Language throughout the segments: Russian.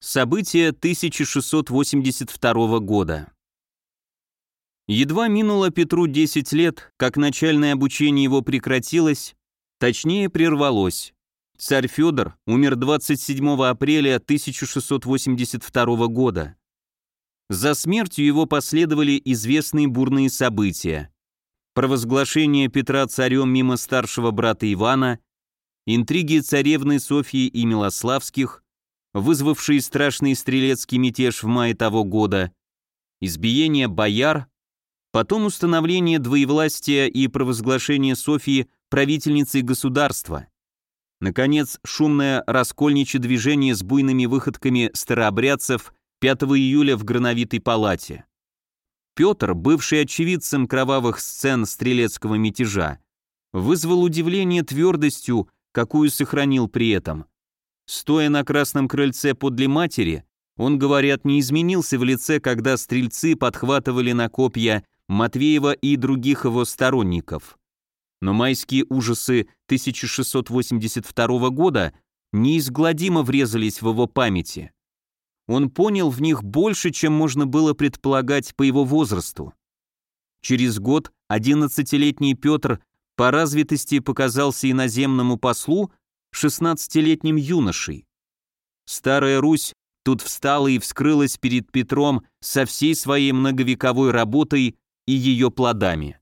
События 1682 года. Едва минуло Петру 10 лет, как начальное обучение его прекратилось, точнее прервалось. Царь Федор умер 27 апреля 1682 года. За смертью его последовали известные бурные события. Провозглашение Петра царем мимо старшего брата Ивана, интриги царевны Софьи и Милославских, вызвавшие страшный стрелецкий мятеж в мае того года, избиение бояр, потом установление двоевластия и провозглашение Софьи правительницей государства, наконец, шумное раскольничье движение с буйными выходками старообрядцев 5 июля в Грановитой палате. Петр, бывший очевидцем кровавых сцен стрелецкого мятежа, вызвал удивление твердостью, какую сохранил при этом. Стоя на красном крыльце подле матери, он, говорят, не изменился в лице, когда стрельцы подхватывали на копья Матвеева и других его сторонников. Но майские ужасы 1682 года неизгладимо врезались в его памяти. Он понял в них больше, чем можно было предполагать по его возрасту. Через год 11-летний Петр по развитости показался иноземному послу 16-летним юношей. Старая Русь тут встала и вскрылась перед Петром со всей своей многовековой работой и ее плодами.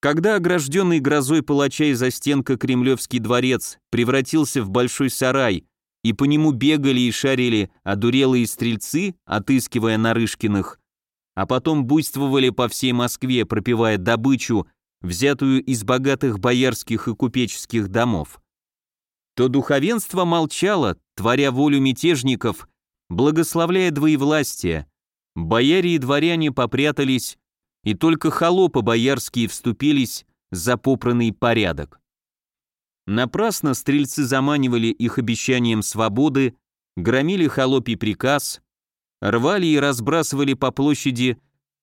Когда огражденный грозой палача из стенка Кремлевский дворец превратился в большой сарай, и по нему бегали и шарили одурелые стрельцы, отыскивая Нарышкиных, а потом буйствовали по всей Москве, пропивая добычу, взятую из богатых боярских и купеческих домов то духовенство молчало, творя волю мятежников, благословляя двоевластие, бояре и дворяне попрятались, и только холопы боярские вступились за попранный порядок. Напрасно стрельцы заманивали их обещанием свободы, громили холопий приказ, рвали и разбрасывали по площади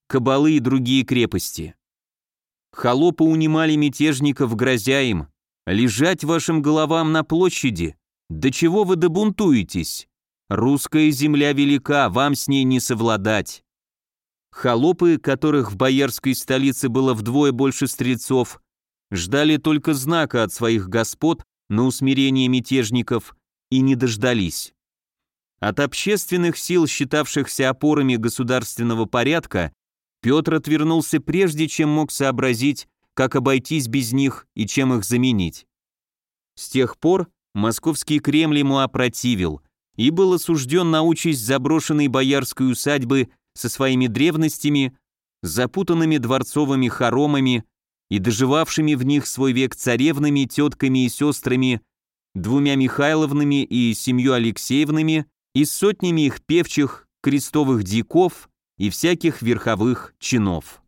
кабалы и другие крепости. Холопы унимали мятежников, грозя им, Лежать вашим головам на площади? До чего вы добунтуетесь? Русская земля велика, вам с ней не совладать. Холопы, которых в боярской столице было вдвое больше стрельцов, ждали только знака от своих господ на усмирение мятежников и не дождались. От общественных сил, считавшихся опорами государственного порядка, Петр отвернулся прежде, чем мог сообразить, как обойтись без них и чем их заменить. С тех пор московский Кремль ему опротивил и был осужден на участь заброшенной боярской усадьбы со своими древностями, запутанными дворцовыми хоромами и доживавшими в них свой век царевнами, тетками и сестрами, двумя Михайловнами и семью Алексеевнами и сотнями их певчих, крестовых диков и всяких верховых чинов.